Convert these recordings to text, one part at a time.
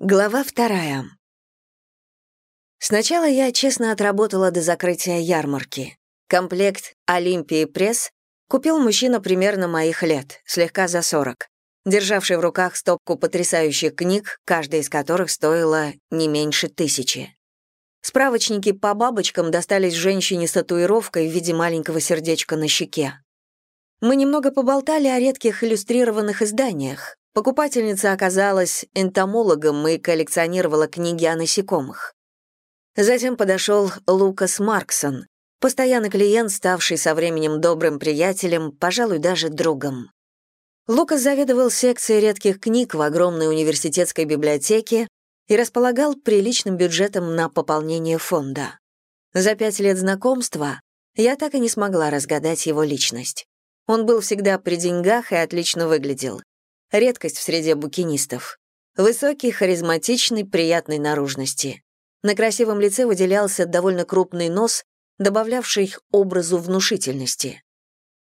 Глава вторая. Сначала я честно отработала до закрытия ярмарки. Комплект «Олимпии пресс» купил мужчина примерно моих лет, слегка за 40, державший в руках стопку потрясающих книг, каждая из которых стоила не меньше тысячи. Справочники по бабочкам достались женщине с татуировкой в виде маленького сердечка на щеке. Мы немного поболтали о редких иллюстрированных изданиях. Покупательница оказалась энтомологом и коллекционировала книги о насекомых. Затем подошел Лукас Марксон, постоянный клиент, ставший со временем добрым приятелем, пожалуй, даже другом. Лукас заведовал секцией редких книг в огромной университетской библиотеке и располагал приличным бюджетом на пополнение фонда. За пять лет знакомства я так и не смогла разгадать его личность. Он был всегда при деньгах и отлично выглядел. Редкость в среде букинистов. Высокий, харизматичный, приятной наружности. На красивом лице выделялся довольно крупный нос, добавлявший образу внушительности.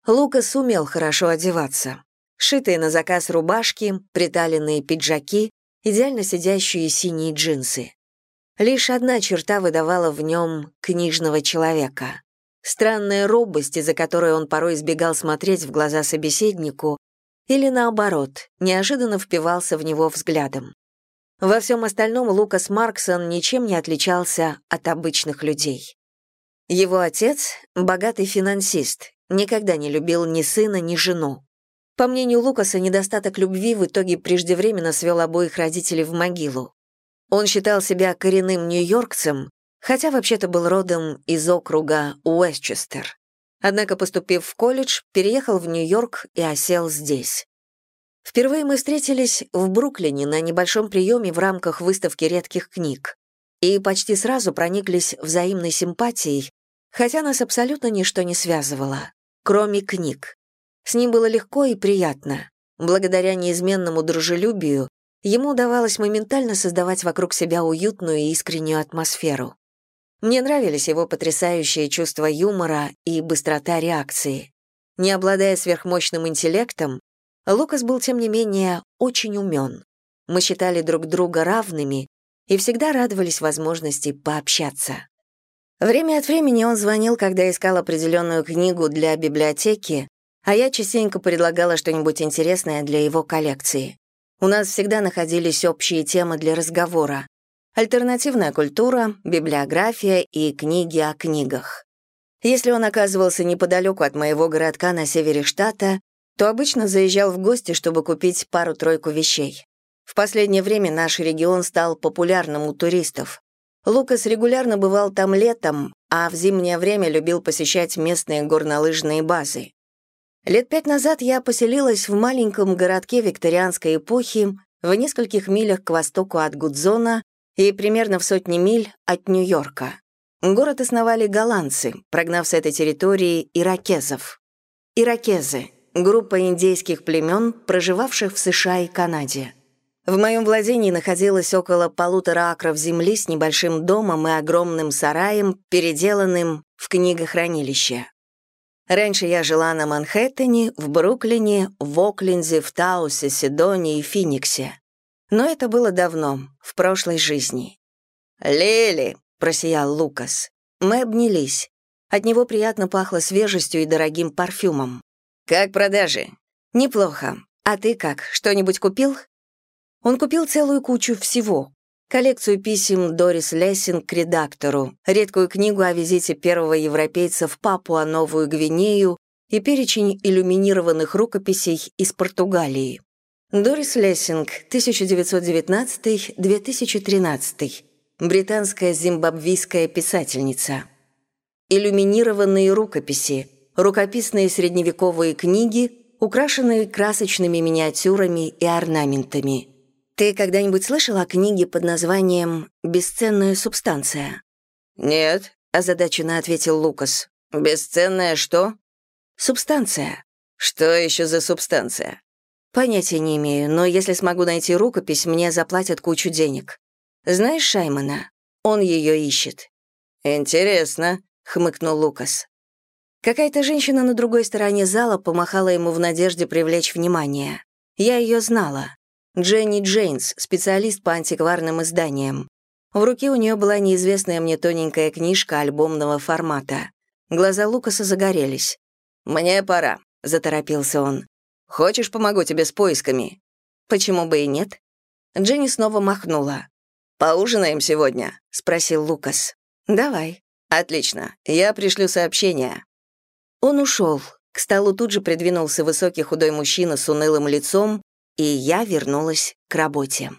Лукас умел хорошо одеваться. Шитые на заказ рубашки, приталенные пиджаки, идеально сидящие синие джинсы. Лишь одна черта выдавала в нем книжного человека. Странная робость, из-за которой он порой избегал смотреть в глаза собеседнику, или наоборот, неожиданно впивался в него взглядом. Во всем остальном Лукас Марксон ничем не отличался от обычных людей. Его отец — богатый финансист, никогда не любил ни сына, ни жену. По мнению Лукаса, недостаток любви в итоге преждевременно свел обоих родителей в могилу. Он считал себя коренным нью-йоркцем, хотя вообще-то был родом из округа Уэстчестер. Однако, поступив в колледж, переехал в Нью-Йорк и осел здесь. Впервые мы встретились в Бруклине на небольшом приеме в рамках выставки редких книг и почти сразу прониклись взаимной симпатией, хотя нас абсолютно ничто не связывало, кроме книг. С ним было легко и приятно. Благодаря неизменному дружелюбию ему удавалось моментально создавать вокруг себя уютную и искреннюю атмосферу. Мне нравились его потрясающие чувства юмора и быстрота реакции. Не обладая сверхмощным интеллектом, Лукас был, тем не менее, очень умен. Мы считали друг друга равными и всегда радовались возможности пообщаться. Время от времени он звонил, когда искал определенную книгу для библиотеки, а я частенько предлагала что-нибудь интересное для его коллекции. У нас всегда находились общие темы для разговора. Альтернативная культура, библиография и книги о книгах. Если он оказывался неподалеку от моего городка на севере штата, то обычно заезжал в гости, чтобы купить пару-тройку вещей. В последнее время наш регион стал популярным у туристов. Лукас регулярно бывал там летом, а в зимнее время любил посещать местные горнолыжные базы. Лет пять назад я поселилась в маленьком городке викторианской эпохи в нескольких милях к востоку от Гудзона и примерно в сотне миль от Нью-Йорка. Город основали голландцы, прогнав с этой территории иракезов. Иракезы — группа индейских племен, проживавших в США и Канаде. В моем владении находилось около полутора акров земли с небольшим домом и огромным сараем, переделанным в книгохранилище. Раньше я жила на Манхэттене, в Бруклине, в Окленде, в Таусе, Сидоне и Финиксе. Но это было давно, в прошлой жизни. «Лили!» — просиял Лукас. Мы обнялись. От него приятно пахло свежестью и дорогим парфюмом. «Как продажи?» «Неплохо. А ты как, что-нибудь купил?» Он купил целую кучу всего, коллекцию писем Дорис Лессинг к редактору, редкую книгу о визите первого европейца в Папуа-Новую Гвинею и перечень иллюминированных рукописей из Португалии. Дорис Лессинг, 1919-2013, британская зимбабвийская писательница. Иллюминированные рукописи, рукописные средневековые книги, украшенные красочными миниатюрами и орнаментами – ты когда-нибудь слышал о книге под названием «Бесценная субстанция»?» «Нет», — озадаченно ответил Лукас. «Бесценная что?» «Субстанция». «Что еще за субстанция?» «Понятия не имею, но если смогу найти рукопись, мне заплатят кучу денег. Знаешь Шаймана? Он ее ищет». «Интересно», — хмыкнул Лукас. Какая-то женщина на другой стороне зала помахала ему в надежде привлечь внимание. Я ее знала. Дженни Джейнс, специалист по антикварным изданиям. В руке у нее была неизвестная мне тоненькая книжка альбомного формата. Глаза Лукаса загорелись. «Мне пора», — заторопился он. «Хочешь, помогу тебе с поисками?» «Почему бы и нет?» Дженни снова махнула. «Поужинаем сегодня?» — спросил Лукас. «Давай». «Отлично. Я пришлю сообщение». Он ушел. К столу тут же придвинулся высокий худой мужчина с унылым лицом, и я вернулась к работе.